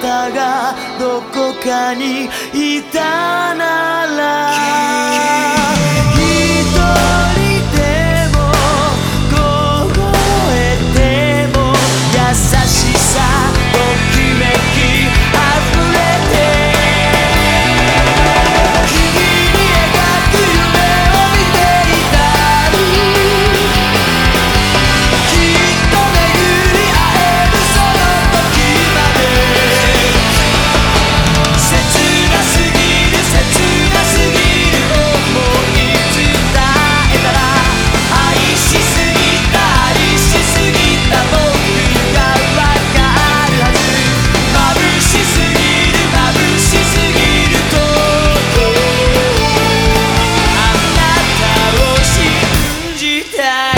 がどこかにいたなら die.